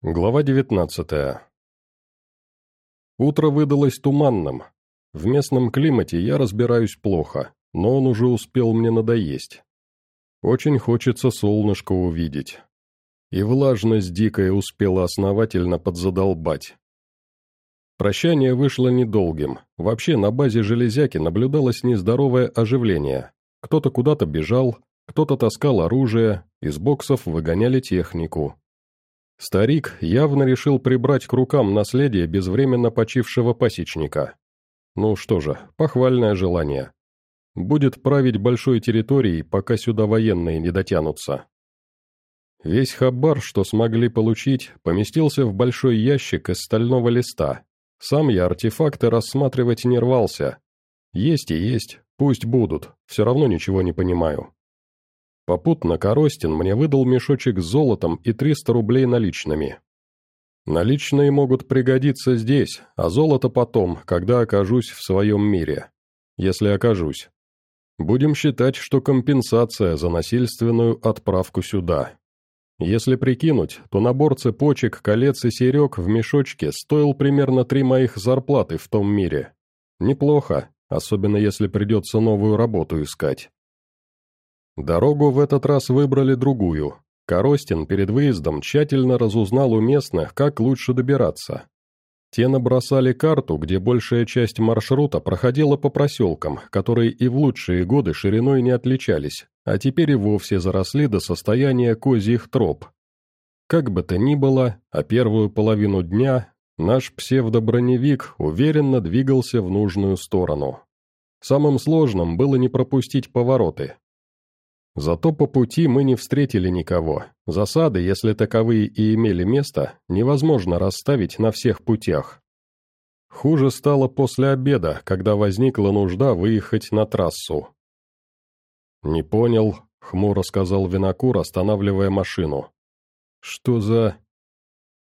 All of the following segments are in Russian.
Глава 19 Утро выдалось туманным. В местном климате я разбираюсь плохо, но он уже успел мне надоесть. Очень хочется солнышко увидеть. И влажность дикая успела основательно подзадолбать. Прощание вышло недолгим. Вообще на базе железяки наблюдалось нездоровое оживление. Кто-то куда-то бежал, кто-то таскал оружие, из боксов выгоняли технику. Старик явно решил прибрать к рукам наследие безвременно почившего пасечника. Ну что же, похвальное желание. Будет править большой территорией, пока сюда военные не дотянутся. Весь хабар, что смогли получить, поместился в большой ящик из стального листа. Сам я артефакты рассматривать не рвался. Есть и есть, пусть будут, все равно ничего не понимаю. Попутно Коростин мне выдал мешочек с золотом и 300 рублей наличными. Наличные могут пригодиться здесь, а золото потом, когда окажусь в своем мире. Если окажусь. Будем считать, что компенсация за насильственную отправку сюда. Если прикинуть, то набор цепочек, колец и серег в мешочке стоил примерно три моих зарплаты в том мире. Неплохо, особенно если придется новую работу искать. Дорогу в этот раз выбрали другую. Коростин перед выездом тщательно разузнал у местных, как лучше добираться. Те набросали карту, где большая часть маршрута проходила по проселкам, которые и в лучшие годы шириной не отличались, а теперь и вовсе заросли до состояния козьих троп. Как бы то ни было, а первую половину дня наш псевдоброневик уверенно двигался в нужную сторону. Самым сложным было не пропустить повороты, Зато по пути мы не встретили никого. Засады, если таковые и имели место, невозможно расставить на всех путях. Хуже стало после обеда, когда возникла нужда выехать на трассу. «Не понял», — хмуро сказал Винокур, останавливая машину. «Что за...»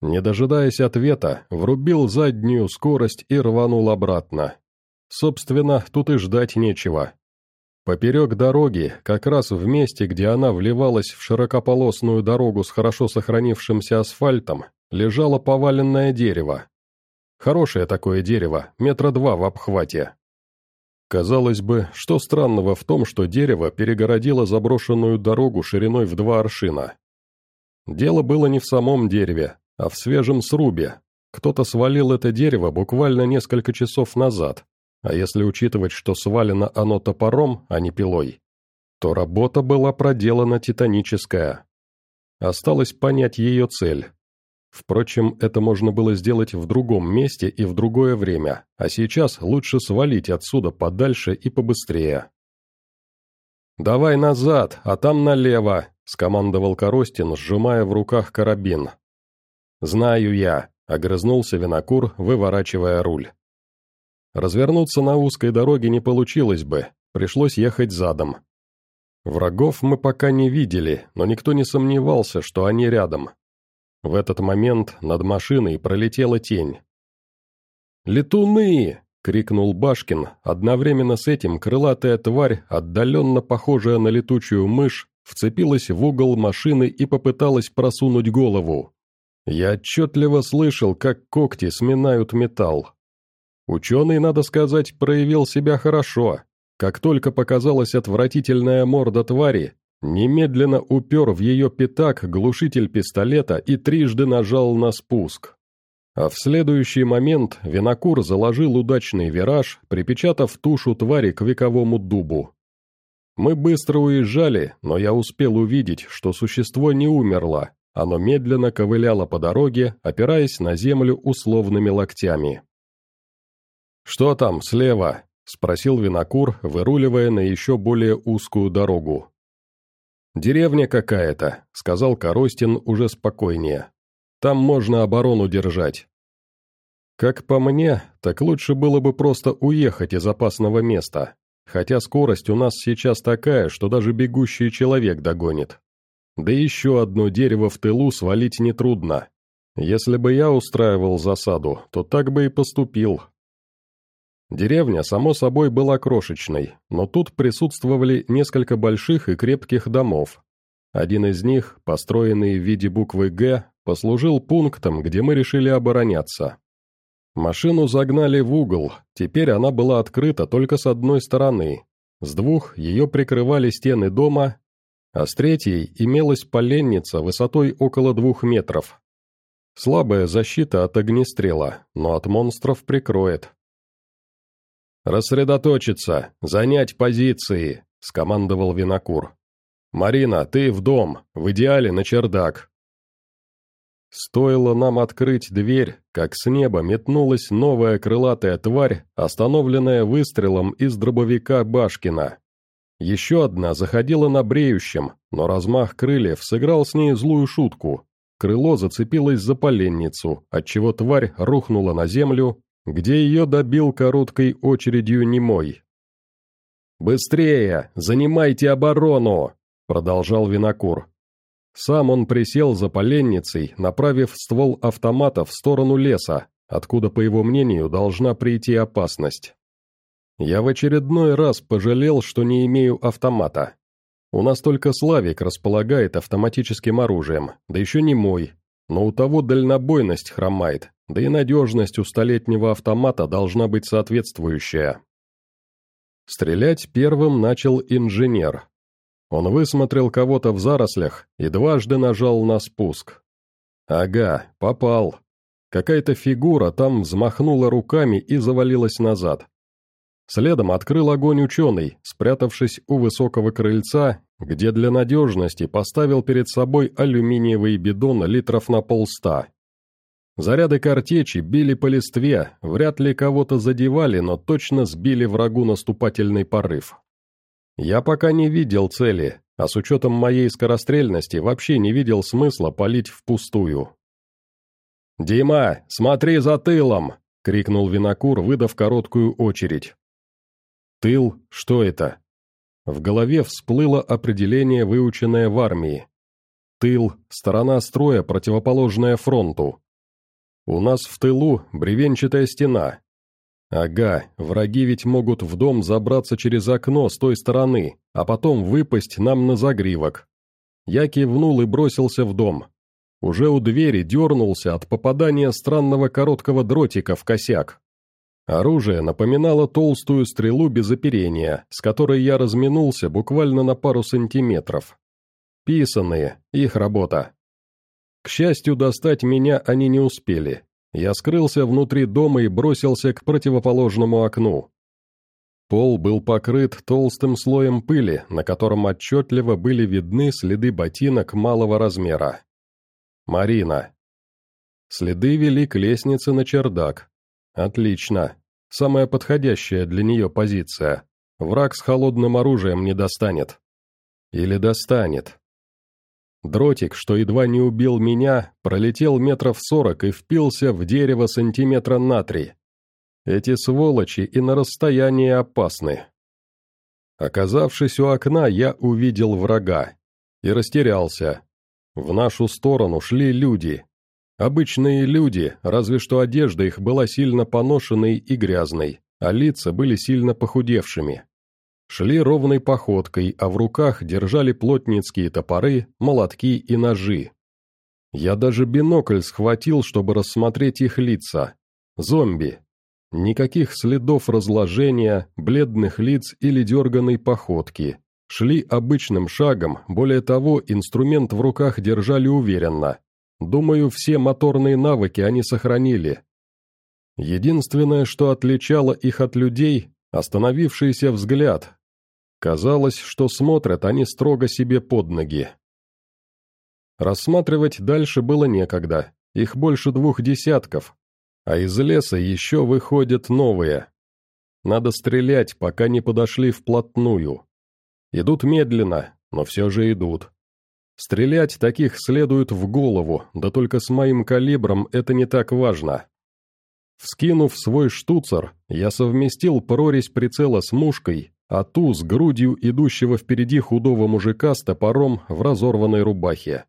Не дожидаясь ответа, врубил заднюю скорость и рванул обратно. Собственно, тут и ждать нечего. Поперек дороги, как раз в месте, где она вливалась в широкополосную дорогу с хорошо сохранившимся асфальтом, лежало поваленное дерево. Хорошее такое дерево, метра два в обхвате. Казалось бы, что странного в том, что дерево перегородило заброшенную дорогу шириной в два аршина. Дело было не в самом дереве, а в свежем срубе. Кто-то свалил это дерево буквально несколько часов назад, а если учитывать, что свалено оно топором, а не пилой, то работа была проделана титаническая. Осталось понять ее цель. Впрочем, это можно было сделать в другом месте и в другое время, а сейчас лучше свалить отсюда подальше и побыстрее. «Давай назад, а там налево», — скомандовал Коростин, сжимая в руках карабин. «Знаю я», — огрызнулся винокур, выворачивая руль. Развернуться на узкой дороге не получилось бы, пришлось ехать задом. Врагов мы пока не видели, но никто не сомневался, что они рядом. В этот момент над машиной пролетела тень. «Летуны!» — крикнул Башкин, одновременно с этим крылатая тварь, отдаленно похожая на летучую мышь, вцепилась в угол машины и попыталась просунуть голову. Я отчетливо слышал, как когти сминают металл. Ученый, надо сказать, проявил себя хорошо. Как только показалась отвратительная морда твари, немедленно упер в ее пятак глушитель пистолета и трижды нажал на спуск. А в следующий момент винокур заложил удачный вираж, припечатав тушу твари к вековому дубу. Мы быстро уезжали, но я успел увидеть, что существо не умерло, оно медленно ковыляло по дороге, опираясь на землю условными локтями. «Что там, слева?» — спросил винокур, выруливая на еще более узкую дорогу. «Деревня какая-то», — сказал Коростин уже спокойнее. «Там можно оборону держать». Как по мне, так лучше было бы просто уехать из опасного места, хотя скорость у нас сейчас такая, что даже бегущий человек догонит. Да еще одно дерево в тылу свалить нетрудно. Если бы я устраивал засаду, то так бы и поступил, Деревня, само собой, была крошечной, но тут присутствовали несколько больших и крепких домов. Один из них, построенный в виде буквы «Г», послужил пунктом, где мы решили обороняться. Машину загнали в угол, теперь она была открыта только с одной стороны. С двух ее прикрывали стены дома, а с третьей имелась поленница высотой около двух метров. Слабая защита от огнестрела, но от монстров прикроет. «Рассредоточиться! Занять позиции!» — скомандовал Винокур. «Марина, ты в дом, в идеале на чердак». Стоило нам открыть дверь, как с неба метнулась новая крылатая тварь, остановленная выстрелом из дробовика Башкина. Еще одна заходила на бреющем, но размах крыльев сыграл с ней злую шутку. Крыло зацепилось за поленницу, отчего тварь рухнула на землю, где ее добил короткой очередью немой. «Быстрее! Занимайте оборону!» — продолжал Винокур. Сам он присел за поленницей, направив ствол автомата в сторону леса, откуда, по его мнению, должна прийти опасность. Я в очередной раз пожалел, что не имею автомата. У нас только Славик располагает автоматическим оружием, да еще не мой, но у того дальнобойность хромает, да и надежность у столетнего автомата должна быть соответствующая. Стрелять первым начал инженер, он высмотрел кого-то в зарослях и дважды нажал на спуск. Ага, попал. Какая-то фигура там взмахнула руками и завалилась назад. Следом открыл огонь ученый, спрятавшись у высокого крыльца, где для надежности поставил перед собой алюминиевый бидон литров на полста. Заряды картечи били по листве, вряд ли кого-то задевали, но точно сбили врагу наступательный порыв. Я пока не видел цели, а с учетом моей скорострельности вообще не видел смысла палить впустую. «Дима, смотри за тылом!» — крикнул Винокур, выдав короткую очередь. «Тыл? Что это?» В голове всплыло определение, выученное в армии. Тыл – сторона строя, противоположная фронту. У нас в тылу бревенчатая стена, Ага, враги ведь могут в дом забраться через окно с той стороны, а потом выпасть нам на загривок. Я кивнул и бросился в дом. Уже у двери дернулся от попадания странного короткого дротика в косяк. Оружие напоминало толстую стрелу без оперения, с которой я разминулся буквально на пару сантиметров. Писанные, их работа. К счастью, достать меня они не успели, я скрылся внутри дома и бросился к противоположному окну. Пол был покрыт толстым слоем пыли, на котором отчетливо были видны следы ботинок малого размера. Марина. Следы вели к лестнице на чердак. Отлично. Самая подходящая для нее позиция. Враг с холодным оружием не достанет. Или достанет. Дротик, что едва не убил меня, пролетел метров сорок и впился в дерево сантиметра на три. Эти сволочи и на расстоянии опасны. Оказавшись у окна, я увидел врага. И растерялся. В нашу сторону шли люди. Обычные люди, разве что одежда их была сильно поношенной и грязной, а лица были сильно похудевшими. Шли ровной походкой, а в руках держали плотницкие топоры, молотки и ножи. Я даже бинокль схватил, чтобы рассмотреть их лица. Зомби. Никаких следов разложения, бледных лиц или дерганной походки. Шли обычным шагом, более того, инструмент в руках держали уверенно. Думаю, все моторные навыки они сохранили. Единственное, что отличало их от людей, Остановившийся взгляд. Казалось, что смотрят они строго себе под ноги. Рассматривать дальше было некогда, их больше двух десятков, а из леса еще выходят новые. Надо стрелять, пока не подошли вплотную. Идут медленно, но все же идут. Стрелять таких следует в голову, да только с моим калибром это не так важно. Вскинув свой штуцер, я совместил прорезь прицела с мушкой, а ту с грудью идущего впереди худого мужика с топором в разорванной рубахе.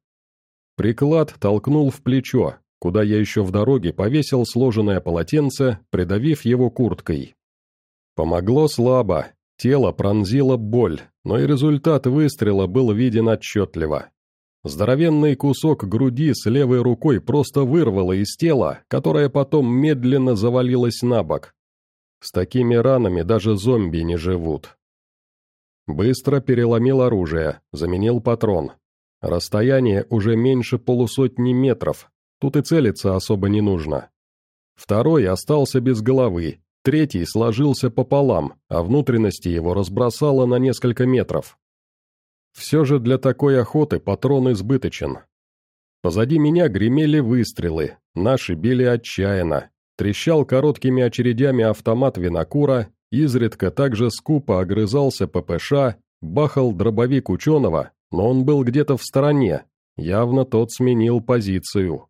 Приклад толкнул в плечо, куда я еще в дороге повесил сложенное полотенце, придавив его курткой. Помогло слабо, тело пронзило боль, но и результат выстрела был виден отчетливо. Здоровенный кусок груди с левой рукой просто вырвало из тела, которое потом медленно завалилось на бок. С такими ранами даже зомби не живут. Быстро переломил оружие, заменил патрон. Расстояние уже меньше полусотни метров, тут и целиться особо не нужно. Второй остался без головы, третий сложился пополам, а внутренности его разбросало на несколько метров. Все же для такой охоты патрон избыточен. Позади меня гремели выстрелы, наши били отчаянно. Трещал короткими очередями автомат винокура, изредка также скупо огрызался ППШ, бахал дробовик ученого, но он был где-то в стороне, явно тот сменил позицию.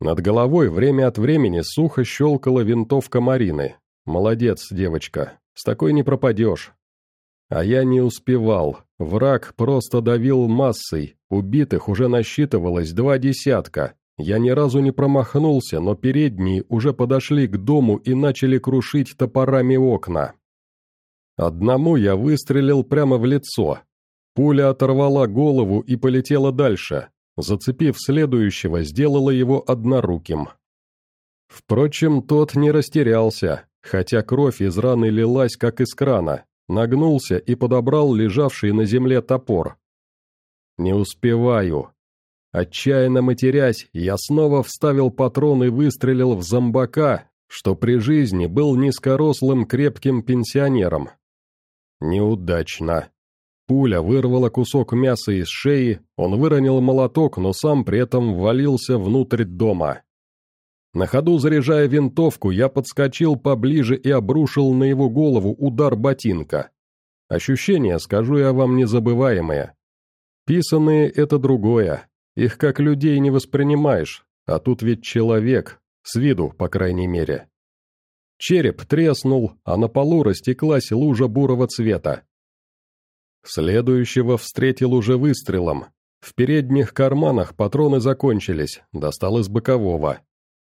Над головой время от времени сухо щелкала винтовка Марины. Молодец, девочка, с такой не пропадешь. А я не успевал. Враг просто давил массой. Убитых уже насчитывалось два десятка. Я ни разу не промахнулся, но передние уже подошли к дому и начали крушить топорами окна. Одному я выстрелил прямо в лицо. Пуля оторвала голову и полетела дальше. Зацепив следующего, сделала его одноруким. Впрочем, тот не растерялся, хотя кровь из раны лилась, как из крана, нагнулся и подобрал лежавший на земле топор. «Не успеваю». Отчаянно матерясь, я снова вставил патрон и выстрелил в зомбака, что при жизни был низкорослым крепким пенсионером. Неудачно. Пуля вырвала кусок мяса из шеи, он выронил молоток, но сам при этом ввалился внутрь дома. На ходу заряжая винтовку, я подскочил поближе и обрушил на его голову удар ботинка. Ощущения, скажу я вам, незабываемые. Писанные — это другое. Их как людей не воспринимаешь, а тут ведь человек, с виду, по крайней мере. Череп треснул, а на полу растеклась лужа бурого цвета. Следующего встретил уже выстрелом. В передних карманах патроны закончились, достал из бокового.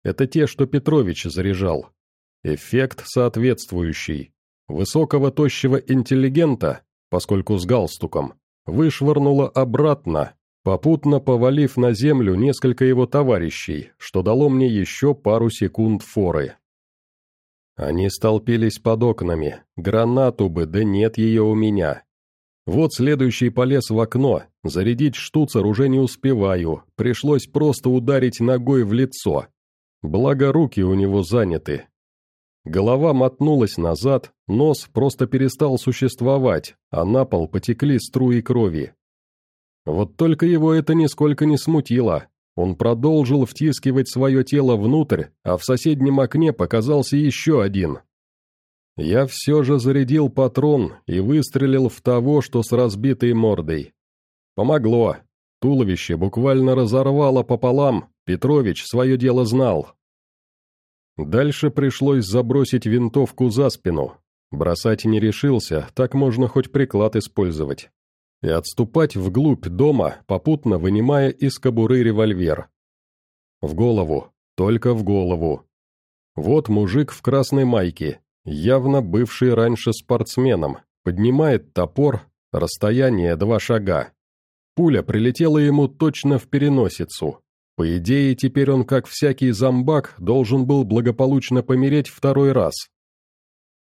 Это те, что Петрович заряжал. Эффект соответствующий. Высокого тощего интеллигента, поскольку с галстуком, вышвырнуло обратно, попутно повалив на землю несколько его товарищей, что дало мне еще пару секунд форы. Они столпились под окнами, гранату бы, да нет ее у меня. Вот следующий полез в окно, зарядить штуцер уже не успеваю, пришлось просто ударить ногой в лицо, Благо руки у него заняты. Голова мотнулась назад, нос просто перестал существовать, а на пол потекли струи крови. Вот только его это нисколько не смутило. Он продолжил втискивать свое тело внутрь, а в соседнем окне показался еще один. Я все же зарядил патрон и выстрелил в того, что с разбитой мордой. Помогло. Туловище буквально разорвало пополам, Петрович свое дело знал. Дальше пришлось забросить винтовку за спину. Бросать не решился, так можно хоть приклад использовать. И отступать вглубь дома, попутно вынимая из кобуры револьвер. В голову, только в голову. Вот мужик в красной майке, явно бывший раньше спортсменом, поднимает топор, расстояние два шага. Пуля прилетела ему точно в переносицу. По идее, теперь он, как всякий зомбак, должен был благополучно помереть второй раз.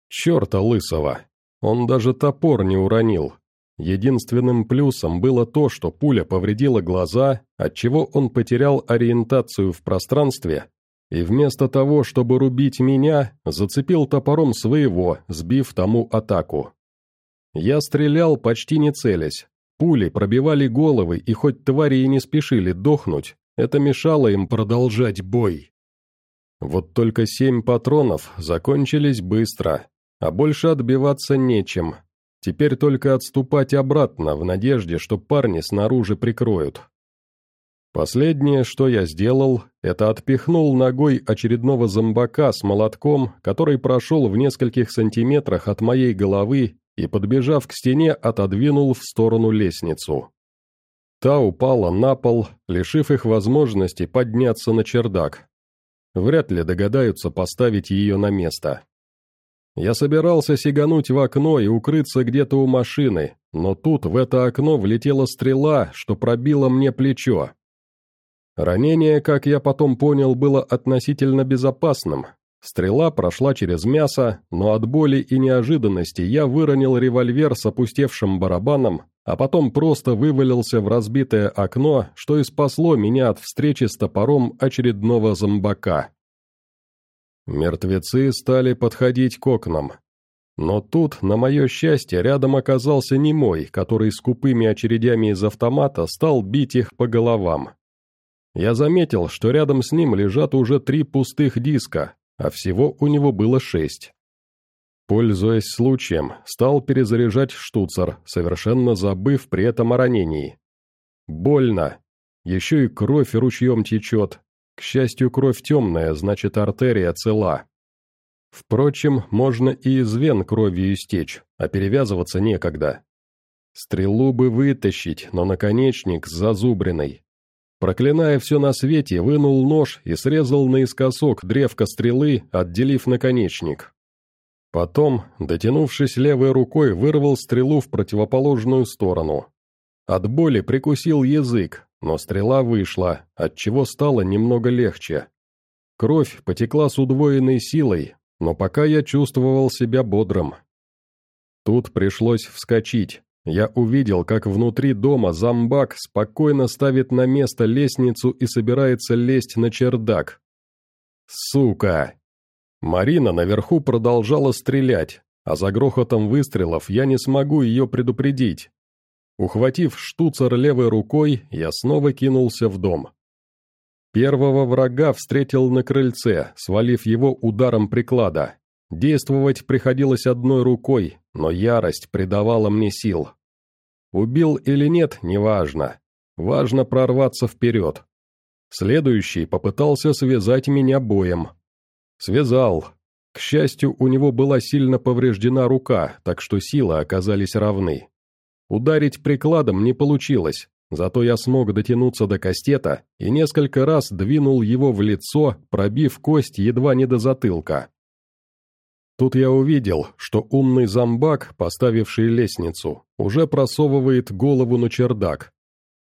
Черта лысого! Он даже топор не уронил. Единственным плюсом было то, что пуля повредила глаза, отчего он потерял ориентацию в пространстве, и вместо того, чтобы рубить меня, зацепил топором своего, сбив тому атаку. Я стрелял, почти не целясь, Пули пробивали головы, и хоть твари и не спешили дохнуть, это мешало им продолжать бой. Вот только семь патронов закончились быстро, а больше отбиваться нечем. Теперь только отступать обратно, в надежде, что парни снаружи прикроют. Последнее, что я сделал, это отпихнул ногой очередного зомбака с молотком, который прошел в нескольких сантиметрах от моей головы и, подбежав к стене, отодвинул в сторону лестницу. Та упала на пол, лишив их возможности подняться на чердак. Вряд ли догадаются поставить ее на место. Я собирался сигануть в окно и укрыться где-то у машины, но тут в это окно влетела стрела, что пробила мне плечо. Ранение, как я потом понял, было относительно безопасным. Стрела прошла через мясо, но от боли и неожиданности я выронил револьвер с опустевшим барабаном, а потом просто вывалился в разбитое окно, что и спасло меня от встречи с топором очередного зомбака. Мертвецы стали подходить к окнам. Но тут, на мое счастье, рядом оказался немой, который скупыми очередями из автомата стал бить их по головам. Я заметил, что рядом с ним лежат уже три пустых диска, а всего у него было шесть. Пользуясь случаем, стал перезаряжать штуцер, совершенно забыв при этом о ранении. Больно. Еще и кровь ручьем течет. К счастью, кровь темная, значит артерия цела. Впрочем, можно и из вен кровью истечь, а перевязываться некогда. Стрелу бы вытащить, но наконечник зазубренный. Проклиная все на свете, вынул нож и срезал наискосок древко стрелы, отделив наконечник. Потом, дотянувшись левой рукой, вырвал стрелу в противоположную сторону. От боли прикусил язык, но стрела вышла, отчего стало немного легче. Кровь потекла с удвоенной силой, но пока я чувствовал себя бодрым. Тут пришлось вскочить, я увидел, как внутри дома зомбак спокойно ставит на место лестницу и собирается лезть на чердак. Сука! Марина наверху продолжала стрелять, а за грохотом выстрелов я не смогу ее предупредить. Ухватив штуцер левой рукой, я снова кинулся в дом. Первого врага встретил на крыльце, свалив его ударом приклада. Действовать приходилось одной рукой, но ярость придавала мне сил. Убил или нет, неважно. Важно прорваться вперед. Следующий попытался связать меня боем. Связал. К счастью, у него была сильно повреждена рука, так что силы оказались равны. Ударить прикладом не получилось, зато я смог дотянуться до кастета и несколько раз двинул его в лицо, пробив кость едва не до затылка. Тут я увидел, что умный зомбак, поставивший лестницу, уже просовывает голову на чердак.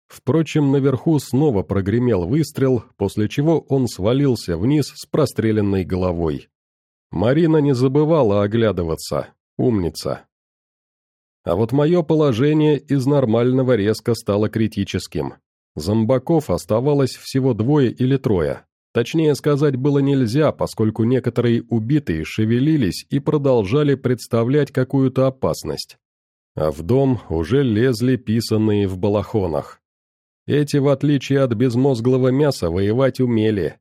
Впрочем, наверху снова прогремел выстрел, после чего он свалился вниз с простреленной головой. Марина не забывала оглядываться. Умница. А вот мое положение из нормального резко стало критическим. Зомбаков оставалось всего двое или трое. Точнее сказать было нельзя, поскольку некоторые убитые шевелились и продолжали представлять какую-то опасность. А в дом уже лезли писанные в балахонах. Эти, в отличие от безмозглого мяса, воевать умели.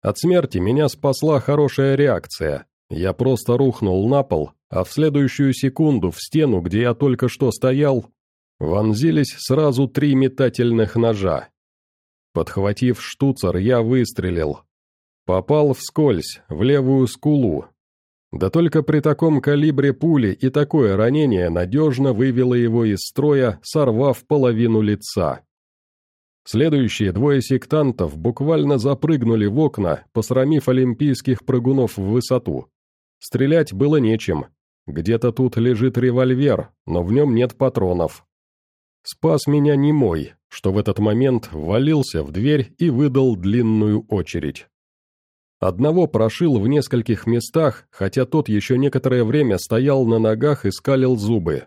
От смерти меня спасла хорошая реакция. Я просто рухнул на пол, а в следующую секунду в стену, где я только что стоял, вонзились сразу три метательных ножа. Подхватив штуцер, я выстрелил. Попал вскользь, в левую скулу. Да только при таком калибре пули и такое ранение надежно вывело его из строя, сорвав половину лица. Следующие двое сектантов буквально запрыгнули в окна, посрамив олимпийских прыгунов в высоту. Стрелять было нечем. Где-то тут лежит револьвер, но в нем нет патронов. Спас меня не мой, что в этот момент ввалился в дверь и выдал длинную очередь. Одного прошил в нескольких местах, хотя тот еще некоторое время стоял на ногах и скалил зубы.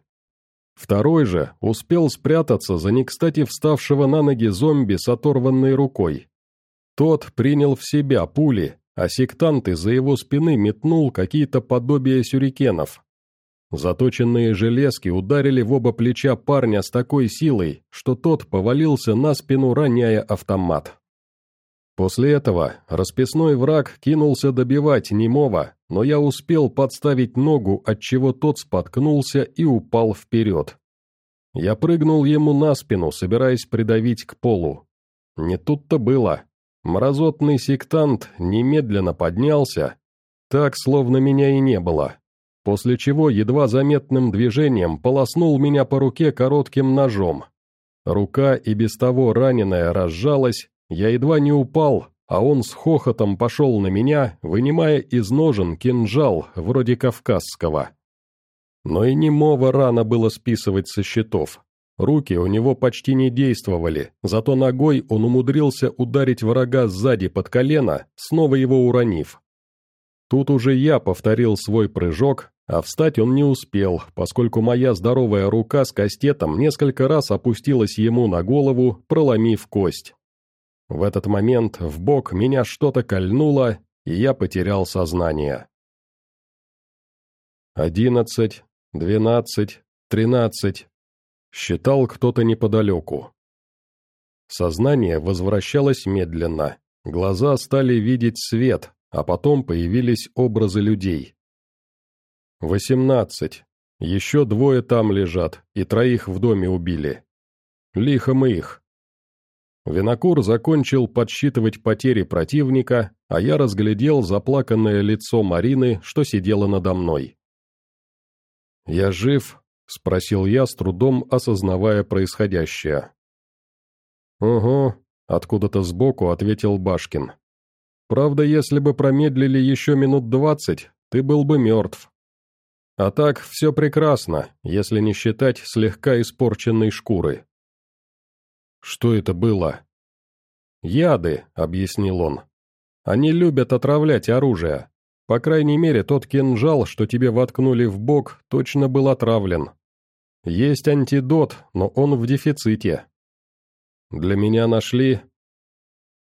Второй же успел спрятаться за некстати вставшего на ноги зомби с оторванной рукой. Тот принял в себя пули, а сектант из-за его спины метнул какие-то подобия сюрикенов, Заточенные железки ударили в оба плеча парня с такой силой, что тот повалился на спину, роняя автомат. После этого расписной враг кинулся добивать немого, но я успел подставить ногу, отчего тот споткнулся и упал вперед. Я прыгнул ему на спину, собираясь придавить к полу. Не тут-то было. Мразотный сектант немедленно поднялся, так, словно меня и не было, после чего едва заметным движением полоснул меня по руке коротким ножом. Рука и без того раненая разжалась, я едва не упал, а он с хохотом пошел на меня, вынимая из ножен кинжал, вроде кавказского. Но и немого рано было списывать со счетов. Руки у него почти не действовали, зато ногой он умудрился ударить врага сзади под колено, снова его уронив. Тут уже я повторил свой прыжок, а встать он не успел, поскольку моя здоровая рука с кастетом несколько раз опустилась ему на голову, проломив кость. В этот момент в бок меня что-то кольнуло, и я потерял сознание. Одиннадцать, двенадцать, тринадцать. Считал кто-то неподалеку. Сознание возвращалось медленно, глаза стали видеть свет, а потом появились образы людей. Восемнадцать. Еще двое там лежат, и троих в доме убили. Лихо мы их. Винокур закончил подсчитывать потери противника, а я разглядел заплаканное лицо Марины, что сидела надо мной. «Я жив?» — спросил я, с трудом осознавая происходящее. «Угу», — откуда-то сбоку ответил Башкин. «Правда, если бы промедлили еще минут двадцать, ты был бы мертв. А так, все прекрасно, если не считать слегка испорченной шкуры». «Что это было?» «Яды», — объяснил он. «Они любят отравлять оружие. По крайней мере, тот кинжал, что тебе воткнули в бок, точно был отравлен. Есть антидот, но он в дефиците. Для меня нашли.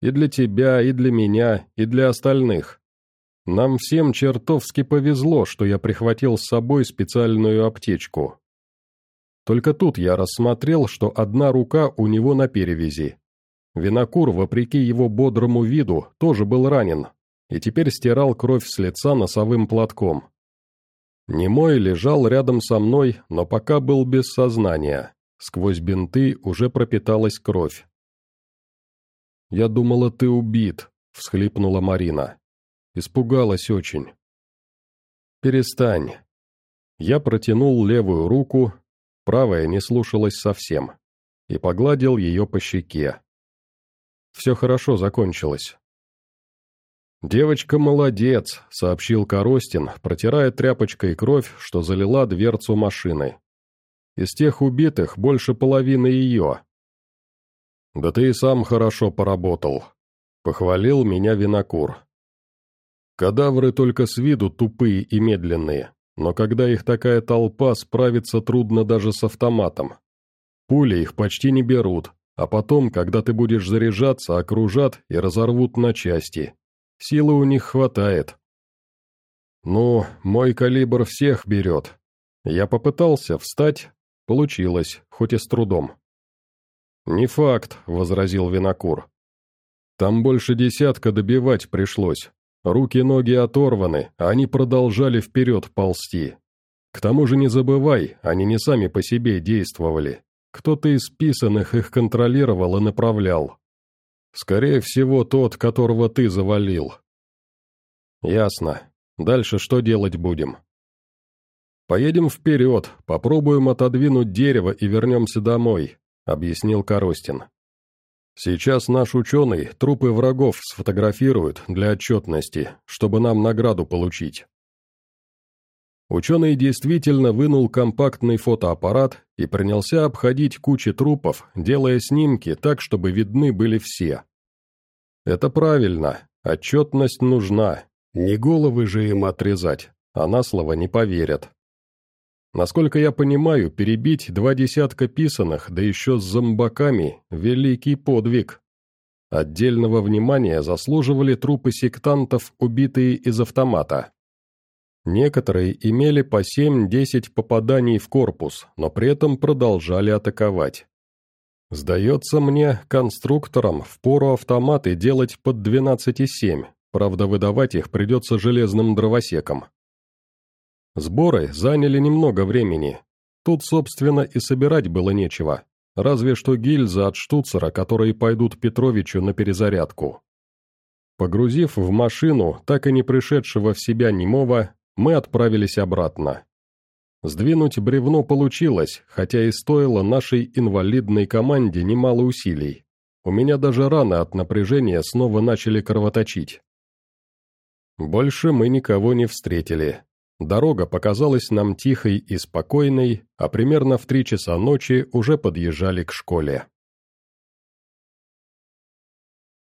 И для тебя, и для меня, и для остальных. Нам всем чертовски повезло, что я прихватил с собой специальную аптечку. Только тут я рассмотрел, что одна рука у него на перевязи. Винокур, вопреки его бодрому виду, тоже был ранен, и теперь стирал кровь с лица носовым платком. Немой лежал рядом со мной, но пока был без сознания. Сквозь бинты уже пропиталась кровь. «Я думала, ты убит», — всхлипнула Марина. Испугалась очень. «Перестань». Я протянул левую руку, правая не слушалась совсем, и погладил ее по щеке. Все хорошо закончилось. «Девочка молодец», — сообщил Коростин, протирая тряпочкой кровь, что залила дверцу машины. «Из тех убитых больше половины ее». «Да ты и сам хорошо поработал», — похвалил меня винокур. «Кадавры только с виду тупые и медленные, но когда их такая толпа, справиться трудно даже с автоматом. Пули их почти не берут, а потом, когда ты будешь заряжаться, окружат и разорвут на части». Силы у них хватает. Ну, мой калибр всех берет. Я попытался встать, получилось, хоть и с трудом. «Не факт», — возразил Винокур. «Там больше десятка добивать пришлось. Руки-ноги оторваны, а они продолжали вперед ползти. К тому же не забывай, они не сами по себе действовали. Кто-то из писанных их контролировал и направлял. Скорее всего, тот, которого ты завалил. Ясно. Дальше что делать будем? Поедем вперед, попробуем отодвинуть дерево и вернемся домой, объяснил Коростин. Сейчас наш ученый трупы врагов сфотографирует для отчетности, чтобы нам награду получить. Ученый действительно вынул компактный фотоаппарат и принялся обходить кучи трупов, делая снимки так, чтобы видны были все. Это правильно, отчетность нужна, не головы же им отрезать, а на слово не поверят. Насколько я понимаю, перебить два десятка писаных, да еще с зомбаками – великий подвиг. Отдельного внимания заслуживали трупы сектантов, убитые из автомата. Некоторые имели по 7-10 попаданий в корпус, но при этом продолжали атаковать. Сдается мне, конструкторам впору автоматы делать под 12,7, правда выдавать их придется железным дровосеком. Сборы заняли немного времени. Тут, собственно, и собирать было нечего, разве что гильзы от штуцера, которые пойдут Петровичу на перезарядку. Погрузив в машину так и не пришедшего в себя немого, мы отправились обратно. Сдвинуть бревно получилось, хотя и стоило нашей инвалидной команде немало усилий. У меня даже раны от напряжения снова начали кровоточить. Больше мы никого не встретили. Дорога показалась нам тихой и спокойной, а примерно в три часа ночи уже подъезжали к школе.